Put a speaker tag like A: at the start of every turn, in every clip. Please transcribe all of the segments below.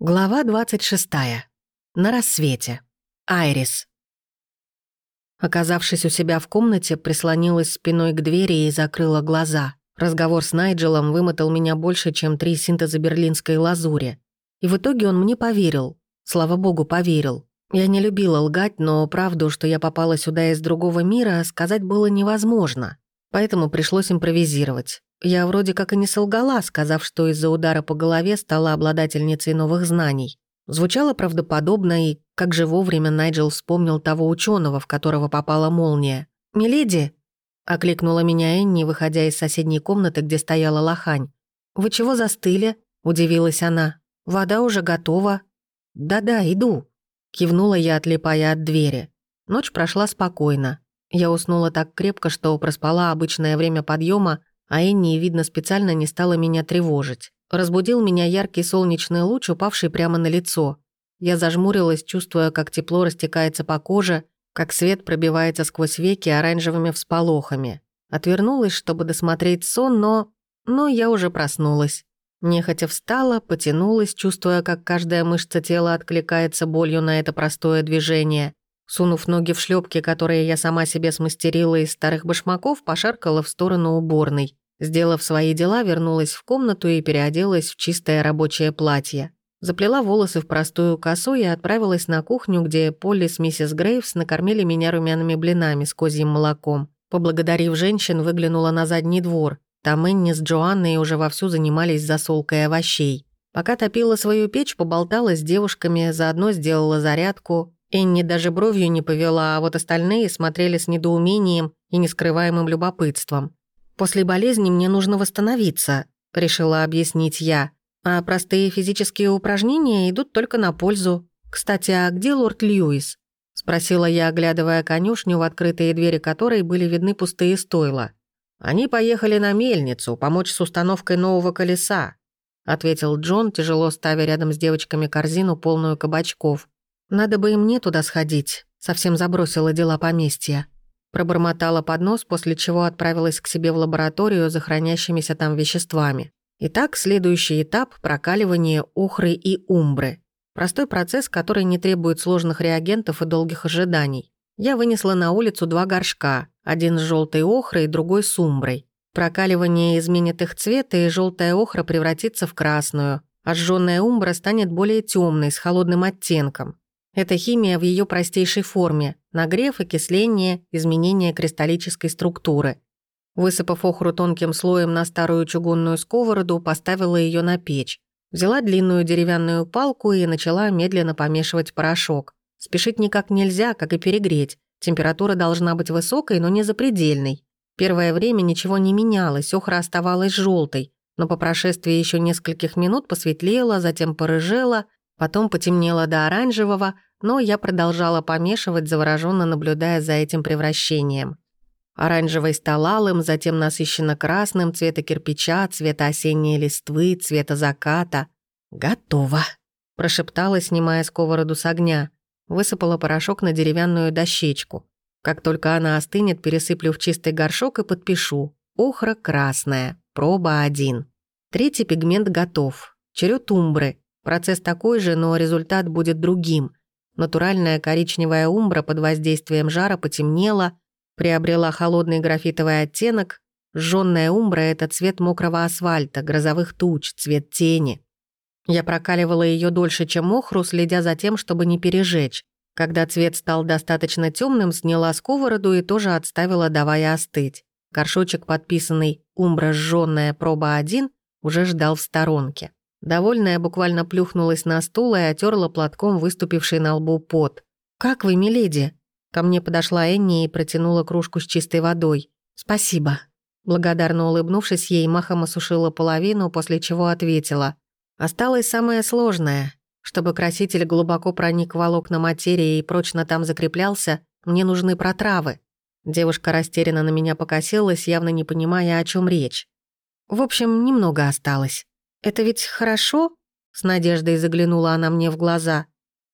A: Глава 26. На рассвете. Айрис. Оказавшись у себя в комнате, прислонилась спиной к двери и закрыла глаза. Разговор с Найджелом вымотал меня больше, чем три синтеза берлинской лазури. И в итоге он мне поверил. Слава богу, поверил. Я не любила лгать, но правду, что я попала сюда из другого мира, сказать было невозможно. Поэтому пришлось импровизировать. Я вроде как и не солгала, сказав, что из-за удара по голове стала обладательницей новых знаний. Звучало правдоподобно, и как же вовремя Найджел вспомнил того ученого, в которого попала молния. «Миледи!» — окликнула меня Энни, выходя из соседней комнаты, где стояла лохань. «Вы чего застыли?» — удивилась она. «Вода уже готова». «Да-да, иду», — кивнула я, отлипая от двери. Ночь прошла спокойно. Я уснула так крепко, что проспала обычное время подъема а Энни, видно, специально не стала меня тревожить. Разбудил меня яркий солнечный луч, упавший прямо на лицо. Я зажмурилась, чувствуя, как тепло растекается по коже, как свет пробивается сквозь веки оранжевыми всполохами. Отвернулась, чтобы досмотреть сон, но... Но я уже проснулась. Нехотя встала, потянулась, чувствуя, как каждая мышца тела откликается болью на это простое движение. Сунув ноги в шлепки, которые я сама себе смастерила из старых башмаков, пошаркала в сторону уборной. Сделав свои дела, вернулась в комнату и переоделась в чистое рабочее платье. Заплела волосы в простую косу и отправилась на кухню, где Полли с миссис Грейвс накормили меня румяными блинами с козьим молоком. Поблагодарив женщин, выглянула на задний двор. Там Энни с Джоанной уже вовсю занимались засолкой овощей. Пока топила свою печь, поболтала с девушками, заодно сделала зарядку. Энни даже бровью не повела, а вот остальные смотрели с недоумением и нескрываемым любопытством. «После болезни мне нужно восстановиться», — решила объяснить я. «А простые физические упражнения идут только на пользу. Кстати, а где лорд Льюис?» — спросила я, оглядывая конюшню, в открытые двери которой были видны пустые стойла. «Они поехали на мельницу, помочь с установкой нового колеса», — ответил Джон, тяжело ставя рядом с девочками корзину, полную кабачков. Надо бы и мне туда сходить. Совсем забросила дела поместья. Пробормотала под нос, после чего отправилась к себе в лабораторию за хранящимися там веществами. Итак, следующий этап – прокаливание охры и умбры. Простой процесс, который не требует сложных реагентов и долгих ожиданий. Я вынесла на улицу два горшка, один с желтой охрой и другой с умброй. Прокаливание изменит их цвет, и желтая охра превратится в красную, а умбра станет более темной, с холодным оттенком. Это химия в ее простейшей форме – нагрев, окисление, изменение кристаллической структуры. Высыпав охру тонким слоем на старую чугунную сковороду, поставила ее на печь. Взяла длинную деревянную палку и начала медленно помешивать порошок. Спешить никак нельзя, как и перегреть. Температура должна быть высокой, но не запредельной. Первое время ничего не менялось, охра оставалась желтой, но по прошествии еще нескольких минут посветлела, затем порыжела, потом потемнела до оранжевого, но я продолжала помешивать, завороженно наблюдая за этим превращением. Оранжевый стал алым, затем насыщенно красным, цвета кирпича, цвета осенней листвы, цвета заката. «Готово», — прошептала, снимая сковороду с огня. Высыпала порошок на деревянную дощечку. Как только она остынет, пересыплю в чистый горшок и подпишу. Охра красная, проба один. Третий пигмент готов. Черед умбры. Процесс такой же, но результат будет другим. Натуральная коричневая умбра под воздействием жара потемнела, приобрела холодный графитовый оттенок. Жжённая умбра — это цвет мокрого асфальта, грозовых туч, цвет тени. Я прокаливала ее дольше, чем охру, следя за тем, чтобы не пережечь. Когда цвет стал достаточно темным, сняла сковороду и тоже отставила, давая остыть. Горшочек, подписанный «Умбра жжённая, проба 1», уже ждал в сторонке. Довольная буквально плюхнулась на стул и отерла платком выступивший на лбу пот. «Как вы, миледи?» Ко мне подошла Энни и протянула кружку с чистой водой. «Спасибо». Благодарно улыбнувшись ей, махом осушила половину, после чего ответила. «Осталось самое сложное. Чтобы краситель глубоко проник в волокна материи и прочно там закреплялся, мне нужны протравы». Девушка растерянно на меня покосилась, явно не понимая, о чем речь. В общем, немного осталось. «Это ведь хорошо?» — с надеждой заглянула она мне в глаза.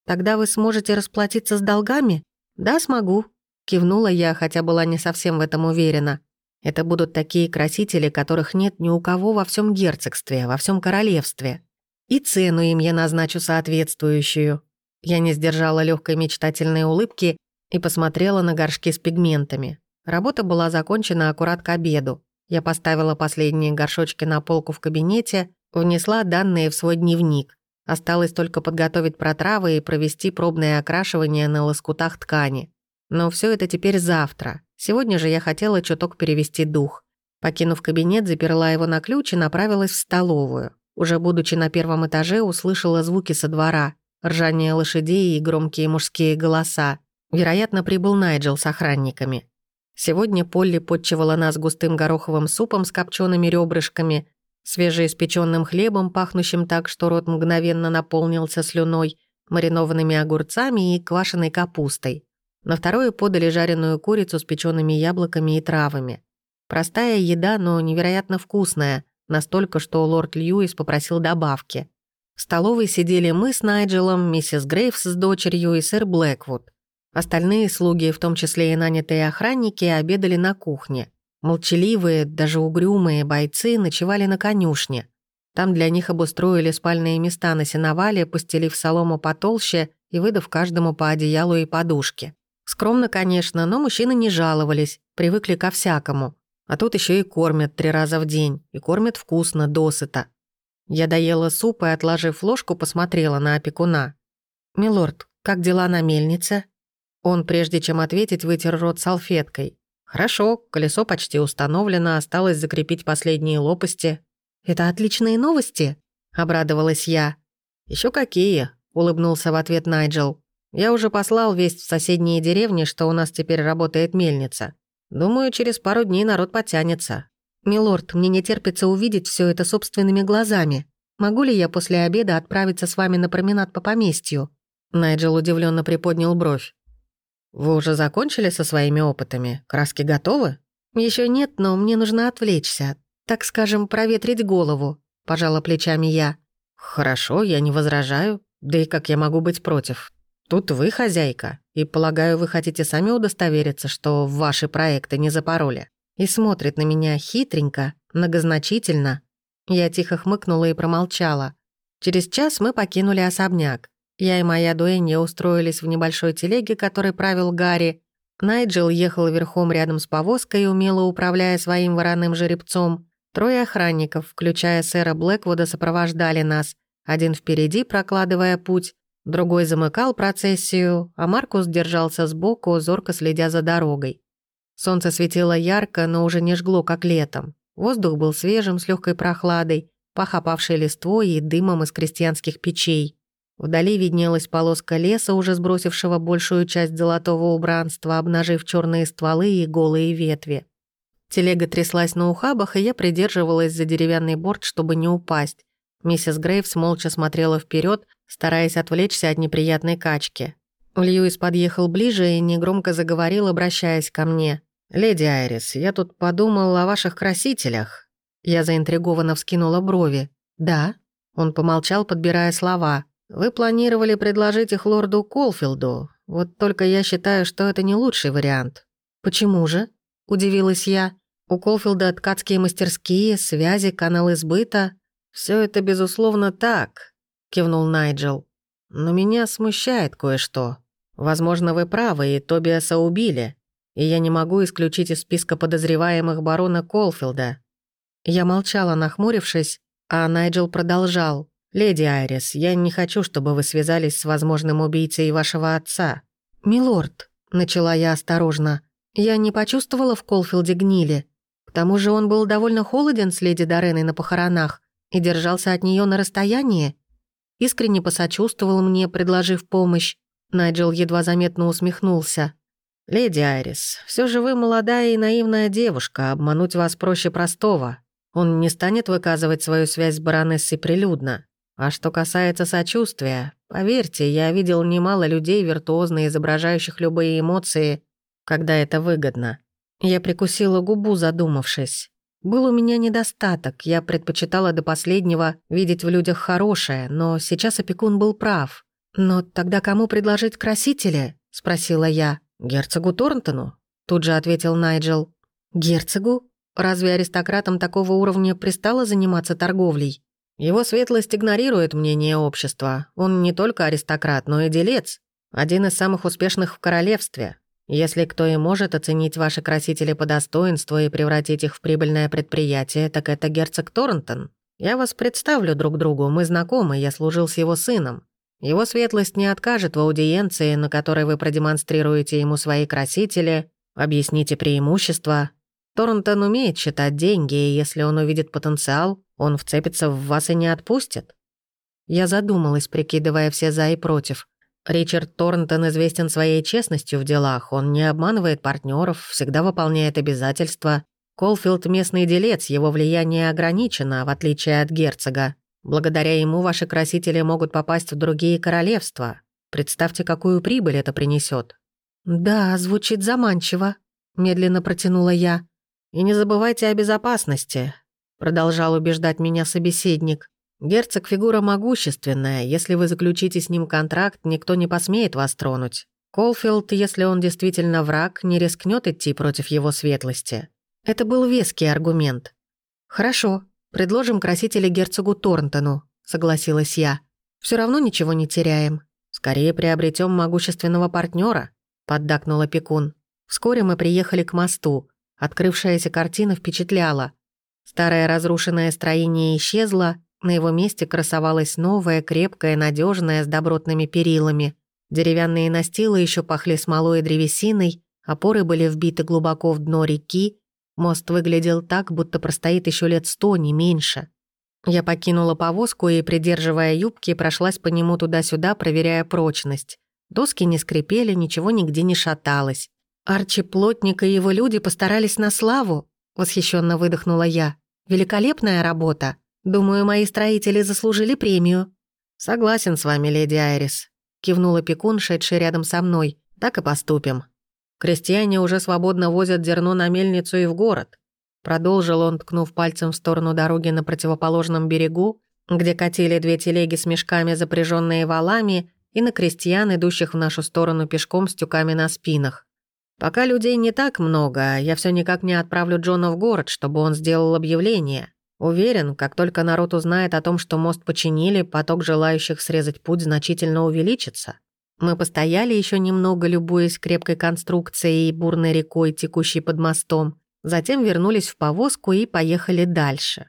A: «Тогда вы сможете расплатиться с долгами?» «Да, смогу», — кивнула я, хотя была не совсем в этом уверена. «Это будут такие красители, которых нет ни у кого во всем герцогстве, во всем королевстве. И цену им я назначу соответствующую. Я не сдержала легкой мечтательной улыбки и посмотрела на горшки с пигментами. Работа была закончена аккурат к обеду. Я поставила последние горшочки на полку в кабинете, внесла данные в свой дневник. Осталось только подготовить протравы и провести пробное окрашивание на лоскутах ткани. Но все это теперь завтра. Сегодня же я хотела чуток перевести дух. Покинув кабинет, заперла его на ключ и направилась в столовую. Уже будучи на первом этаже, услышала звуки со двора, ржание лошадей и громкие мужские голоса. Вероятно, прибыл Найджел с охранниками. Сегодня Полли подчевала нас густым гороховым супом с копчеными ребрышками, свежеиспеченным хлебом, пахнущим так, что рот мгновенно наполнился слюной, маринованными огурцами и квашеной капустой. На второе подали жареную курицу с печеными яблоками и травами. Простая еда, но невероятно вкусная, настолько, что лорд Льюис попросил добавки. В столовой сидели мы с Найджелом, миссис Грейвс с дочерью и сэр Блэквуд. Остальные слуги, в том числе и нанятые охранники, обедали на кухне. Молчаливые, даже угрюмые бойцы ночевали на конюшне. Там для них обустроили спальные места на сеновале, постелив солому потолще и выдав каждому по одеялу и подушке. Скромно, конечно, но мужчины не жаловались, привыкли ко всякому. А тут еще и кормят три раза в день, и кормят вкусно, досыта. Я доела суп и, отложив ложку, посмотрела на опекуна. «Милорд, как дела на мельнице?» Он, прежде чем ответить, вытер рот салфеткой. «Хорошо, колесо почти установлено, осталось закрепить последние лопасти». «Это отличные новости?» — обрадовалась я. Еще какие?» — улыбнулся в ответ Найджел. «Я уже послал весть в соседние деревни, что у нас теперь работает мельница. Думаю, через пару дней народ потянется». «Милорд, мне не терпится увидеть все это собственными глазами. Могу ли я после обеда отправиться с вами на променад по поместью?» Найджел удивленно приподнял бровь. «Вы уже закончили со своими опытами? Краски готовы?» Еще нет, но мне нужно отвлечься. Так скажем, проветрить голову», — пожала плечами я. «Хорошо, я не возражаю. Да и как я могу быть против? Тут вы хозяйка, и, полагаю, вы хотите сами удостовериться, что ваши проекты не запороли». И смотрит на меня хитренько, многозначительно. Я тихо хмыкнула и промолчала. Через час мы покинули особняк. Я и моя дуэнья устроились в небольшой телеге, которой правил Гарри. Найджел ехал верхом рядом с повозкой, умело управляя своим вороным жеребцом. Трое охранников, включая сэра Блэквуда, сопровождали нас. Один впереди, прокладывая путь, другой замыкал процессию, а Маркус держался сбоку, зорко следя за дорогой. Солнце светило ярко, но уже не жгло, как летом. Воздух был свежим, с легкой прохладой, пах опавшей листвой и дымом из крестьянских печей. Вдали виднелась полоска леса, уже сбросившего большую часть золотого убранства, обнажив черные стволы и голые ветви. Телега тряслась на ухабах, и я придерживалась за деревянный борт, чтобы не упасть. Миссис Грейвс молча смотрела вперед, стараясь отвлечься от неприятной качки. Льюис подъехал ближе и негромко заговорил, обращаясь ко мне. «Леди Айрис, я тут подумал о ваших красителях». Я заинтригованно вскинула брови. «Да?» Он помолчал, подбирая слова. Вы планировали предложить их лорду Колфилду, вот только я считаю, что это не лучший вариант». «Почему же?» – удивилась я. «У Колфилда ткацкие мастерские, связи, каналы сбыта. Все это, безусловно, так», – кивнул Найджел. «Но меня смущает кое-что. Возможно, вы правы, и Тобиаса убили, и я не могу исключить из списка подозреваемых барона Колфилда». Я молчала, нахмурившись, а Найджел продолжал. «Леди Айрис, я не хочу, чтобы вы связались с возможным убийцей вашего отца». «Милорд», — начала я осторожно, — «я не почувствовала в Колфилде гнили. К тому же он был довольно холоден с леди Дореной на похоронах и держался от нее на расстоянии. Искренне посочувствовал мне, предложив помощь. Найджел едва заметно усмехнулся. «Леди Айрис, все же вы молодая и наивная девушка, обмануть вас проще простого. Он не станет выказывать свою связь с баронессой прилюдно. А что касается сочувствия, поверьте, я видел немало людей, виртуозно изображающих любые эмоции, когда это выгодно. Я прикусила губу, задумавшись. Был у меня недостаток, я предпочитала до последнего видеть в людях хорошее, но сейчас опекун был прав. «Но тогда кому предложить красители?» — спросила я. «Герцогу Торнтону?» — тут же ответил Найджел. «Герцогу? Разве аристократам такого уровня пристало заниматься торговлей?» Его светлость игнорирует мнение общества. Он не только аристократ, но и делец. Один из самых успешных в королевстве. Если кто и может оценить ваши красители по достоинству и превратить их в прибыльное предприятие, так это герцог Торнтон. Я вас представлю друг другу, мы знакомы, я служил с его сыном. Его светлость не откажет в аудиенции, на которой вы продемонстрируете ему свои красители, объясните преимущества. Торнтон умеет считать деньги, и если он увидит потенциал, он вцепится в вас и не отпустит. Я задумалась, прикидывая все «за» и «против». Ричард Торнтон известен своей честностью в делах, он не обманывает партнеров, всегда выполняет обязательства. Колфилд — местный делец, его влияние ограничено, в отличие от герцога. Благодаря ему ваши красители могут попасть в другие королевства. Представьте, какую прибыль это принесет. «Да, звучит заманчиво», — медленно протянула я. «И не забывайте о безопасности», — продолжал убеждать меня собеседник. Герцог — фигура могущественная. Если вы заключите с ним контракт, никто не посмеет вас тронуть. Колфилд, если он действительно враг, не рискнет идти против его светлости. Это был веский аргумент. «Хорошо, предложим красители герцогу Торнтону», — согласилась я. Все равно ничего не теряем. Скорее приобретем могущественного партнера, поддакнул опекун. Вскоре мы приехали к мосту. Открывшаяся картина впечатляла. Старое разрушенное строение исчезло, на его месте красовалось новое, крепкое, надежное, с добротными перилами. Деревянные настилы еще пахли смолой и древесиной, опоры были вбиты глубоко в дно реки. Мост выглядел так, будто простоит еще лет сто, не меньше. Я покинула повозку и, придерживая юбки, прошлась по нему туда-сюда, проверяя прочность. Доски не скрипели, ничего нигде не шаталось. Арчи Плотник и его люди постарались на славу, восхищенно выдохнула я. Великолепная работа. Думаю, мои строители заслужили премию». «Согласен с вами, леди Айрис», — кивнула пекун, шедший рядом со мной. «Так и поступим. Крестьяне уже свободно возят зерно на мельницу и в город». Продолжил он, ткнув пальцем в сторону дороги на противоположном берегу, где катили две телеги с мешками, запряженные валами, и на крестьян, идущих в нашу сторону пешком с тюками на спинах. «Пока людей не так много, я все никак не отправлю Джона в город, чтобы он сделал объявление. Уверен, как только народ узнает о том, что мост починили, поток желающих срезать путь значительно увеличится. Мы постояли еще немного, любуясь крепкой конструкцией и бурной рекой, текущей под мостом. Затем вернулись в повозку и поехали дальше.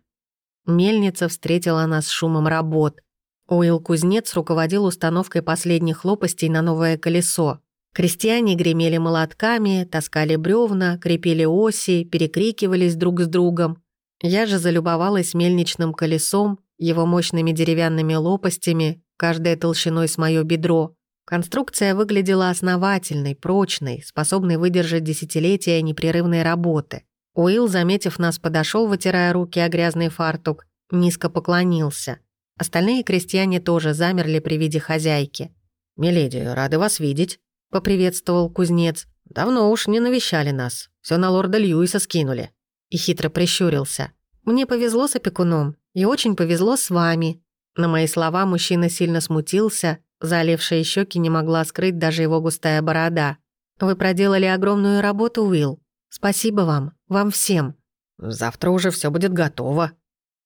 A: Мельница встретила нас шумом работ. Уилл Кузнец руководил установкой последних лопастей на новое колесо. Крестьяне гремели молотками, таскали бревна, крепили оси, перекрикивались друг с другом. Я же залюбовалась мельничным колесом, его мощными деревянными лопастями, каждая толщиной с моё бедро. Конструкция выглядела основательной, прочной, способной выдержать десятилетия непрерывной работы. Уилл, заметив нас, подошел, вытирая руки о грязный фартук, низко поклонился. Остальные крестьяне тоже замерли при виде хозяйки. «Миледи, рады вас видеть», — поприветствовал кузнец. «Давно уж не навещали нас. Все на лорда Льюиса скинули» и хитро прищурился. «Мне повезло с опекуном, и очень повезло с вами». На мои слова мужчина сильно смутился, залившие щеки не могла скрыть даже его густая борода. «Вы проделали огромную работу, Уилл. Спасибо вам, вам всем». «Завтра уже все будет готово»,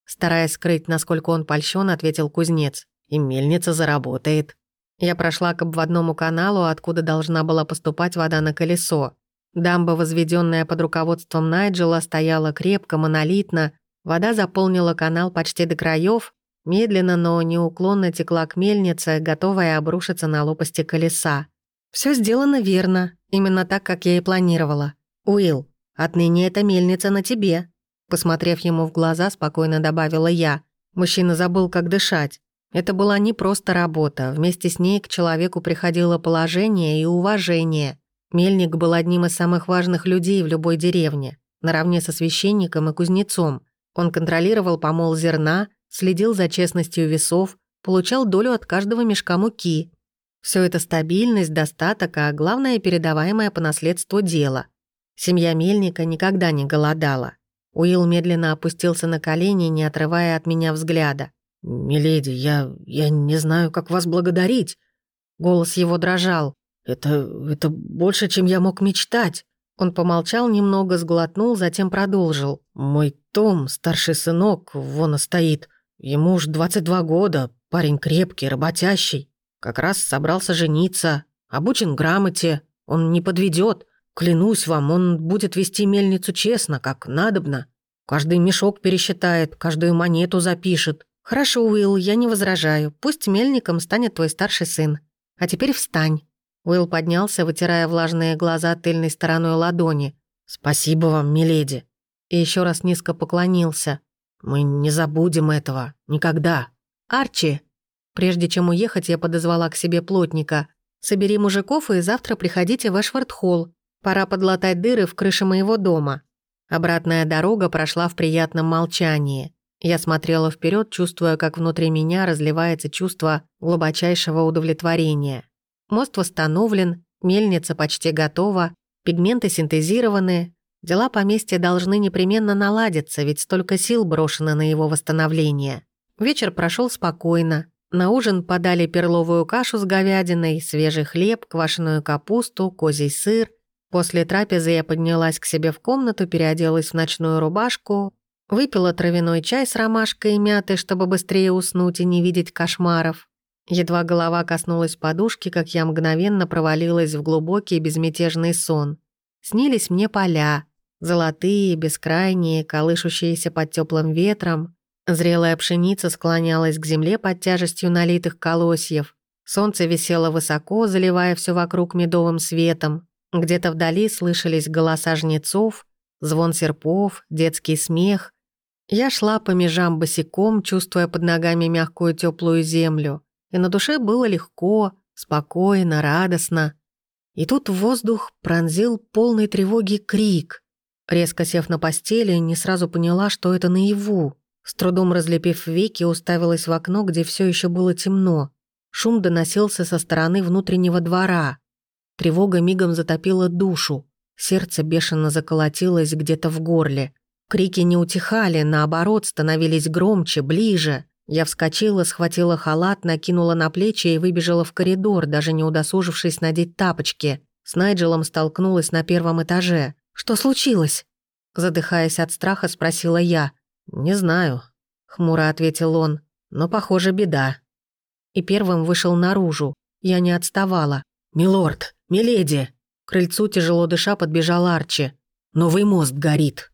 A: Стараясь скрыть, насколько он польщен, ответил кузнец. «И мельница заработает». Я прошла к обводному каналу, откуда должна была поступать вода на колесо. Дамба, возведенная под руководством Найджела, стояла крепко, монолитно. Вода заполнила канал почти до краев, медленно, но неуклонно текла к мельнице, готовая обрушиться на лопасти колеса. Все сделано верно, именно так, как я и планировала. Уилл, отныне эта мельница на тебе. Посмотрев ему в глаза, спокойно добавила я. Мужчина забыл, как дышать. Это была не просто работа, вместе с ней к человеку приходило положение и уважение. Мельник был одним из самых важных людей в любой деревне, наравне со священником и кузнецом. Он контролировал помол зерна, следил за честностью весов, получал долю от каждого мешка муки. Все это стабильность, достаток, а главное – передаваемое по наследству дело. Семья Мельника никогда не голодала. Уилл медленно опустился на колени, не отрывая от меня взгляда. «Миледи, я... я не знаю, как вас благодарить». Голос его дрожал. «Это... это больше, чем я мог мечтать». Он помолчал немного, сглотнул, затем продолжил. «Мой Том, старший сынок, вон стоит. Ему уж 22 года, парень крепкий, работящий. Как раз собрался жениться, обучен грамоте, он не подведет. Клянусь вам, он будет вести мельницу честно, как надобно. Каждый мешок пересчитает, каждую монету запишет. Хорошо, Уилл, я не возражаю. Пусть мельником станет твой старший сын. А теперь встань. Уилл поднялся, вытирая влажные глаза тыльной стороной ладони. «Спасибо вам, миледи». И еще раз низко поклонился. «Мы не забудем этого. Никогда». «Арчи!» Прежде чем уехать, я подозвала к себе плотника. «Собери мужиков и завтра приходите в Эшфорд-холл. Пора подлатать дыры в крыше моего дома». Обратная дорога прошла в приятном молчании. Я смотрела вперед, чувствуя, как внутри меня разливается чувство глубочайшего удовлетворения. Мост восстановлен, мельница почти готова, пигменты синтезированы. Дела поместья должны непременно наладиться, ведь столько сил брошено на его восстановление. Вечер прошел спокойно. На ужин подали перловую кашу с говядиной, свежий хлеб, квашеную капусту, козий сыр. После трапезы я поднялась к себе в комнату, переоделась в ночную рубашку, выпила травяной чай с ромашкой и мятой, чтобы быстрее уснуть и не видеть кошмаров. Едва голова коснулась подушки, как я мгновенно провалилась в глубокий безмятежный сон. Снились мне поля, золотые, бескрайние, колышущиеся под теплым ветром. Зрелая пшеница склонялась к земле под тяжестью налитых колосьев. Солнце висело высоко, заливая все вокруг медовым светом. Где-то вдали слышались голоса жнецов, звон серпов, детский смех. Я шла по межам босиком, чувствуя под ногами мягкую теплую землю и на душе было легко, спокойно, радостно. И тут воздух пронзил полной тревоги крик. Резко сев на постели, не сразу поняла, что это наяву. С трудом разлепив веки, уставилась в окно, где все еще было темно. Шум доносился со стороны внутреннего двора. Тревога мигом затопила душу. Сердце бешено заколотилось где-то в горле. Крики не утихали, наоборот, становились громче, ближе. Я вскочила, схватила халат, накинула на плечи и выбежала в коридор, даже не удосужившись надеть тапочки. С Найджелом столкнулась на первом этаже. «Что случилось?» Задыхаясь от страха, спросила я. «Не знаю», — хмуро ответил он. «Но, похоже, беда». И первым вышел наружу. Я не отставала. «Милорд! Миледи!» К крыльцу, тяжело дыша, подбежал Арчи. «Новый мост горит!»